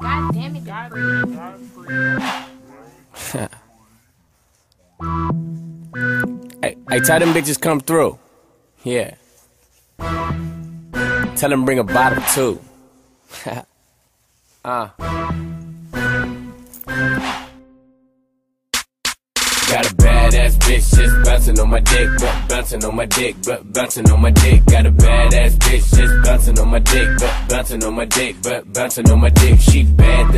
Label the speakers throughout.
Speaker 1: God damn it, God
Speaker 2: Hey, hey, tell them bitches come through. Yeah. Tell them bring a bottle too. uh. Badass bitch just bouncing on my dick, but bouncing on my dick, but bouncing on my dick. Got a badass bitch just bouncing on my dick, but bouncing on my dick, but bouncing on my dick. She bad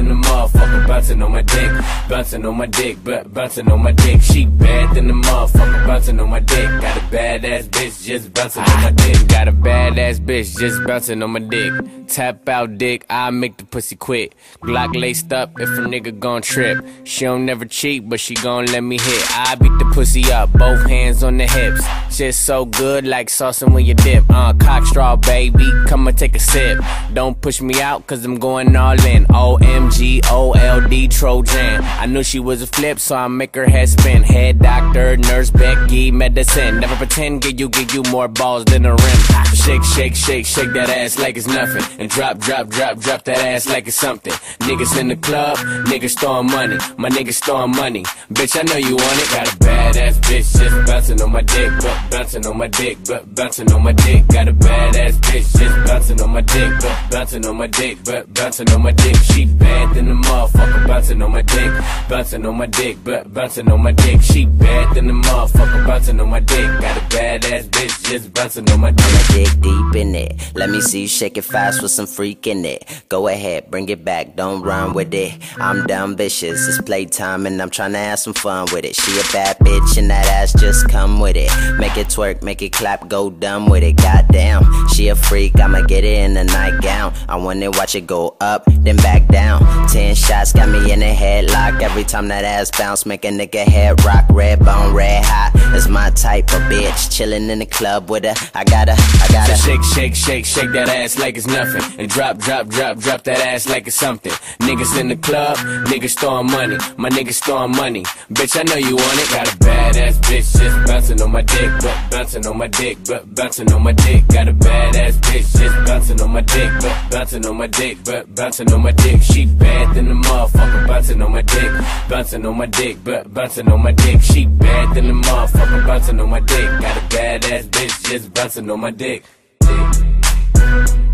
Speaker 2: bouncing on my dick, bouncing on my dick, but bouncing on my dick. She bad than the motherfucker, bouncing on my dick. Got a badass bitch just bouncing on my dick. Got a badass bitch just bouncing on my dick. Tap out dick, I make the pussy quit. Glock laced up if a nigga gon' trip. She don't never cheat, but she gon' let me hit. I beat the pussy up, both hands on the hips. Shit so good like saucing when you dip. Uh, cock straw, baby, come and take a sip. Don't push me out, cause I'm going all in. OMG, OLD, Trojan. I knew she was a flip, so I make her head spin. Head doctor, nurse, Becky, medicine. Never pretend, give you, give you more balls than a rim. Shake, shake, shake, shake that ass like it's nothing. And drop, drop, drop, drop that ass like it's something. Niggas in the club, niggas throwing money. My niggas throwing money. Bitch, I know you want it. Got a badass bitch just bouncing on my dick, but bouncing on my dick, but bouncing on my dick. Got a bouncing my dick, bouncing on my dick, but bouncing on my dick. She bad than the motherfucker, bouncing on my dick, bouncing on my dick, but bouncing on my dick. She bad than the motherfucker, bouncing on my dick. Got a badass bitch just bouncing on my dick.
Speaker 3: Dig deep in it. Let me see you shake it fast with some freak in it. Go ahead, bring it back, don't run with it. I'm dumb vicious, it's playtime and I'm trying to have some fun with it. She a bad bitch and that ass just come with it. Make it twerk, make it clap, go dumb with it. Goddamn, she a freak, I'ma get it in a nightgown. I wanna watch it go up, then back down. Ten shots got me in a headlock. Every time that ass bounce, make a nigga head rock. Red bone, red hot. It's my type of bitch. Chillin' in the club with her. I gotta, I gotta.
Speaker 2: So shake, shake, shake, shake that ass like it's nothing. And drop, drop, drop, drop that ass like it's something. Niggas in the club, niggas throwing money. My niggas throwing money. Bitch, I know you want it. Got a badass bitch just bouncing on my dick, but bouncing on my dick, but bouncing on my dick. Got a badass bitch just bouncing my dick, but bouncing on my dick, but bouncing on my dick. She bad than the motherfucker, bouncing on my dick, bouncing on my dick, but bouncing on my dick. She bad than the motherfucker, bouncing on my dick. Got a badass bitch just bouncing on my dick. dick.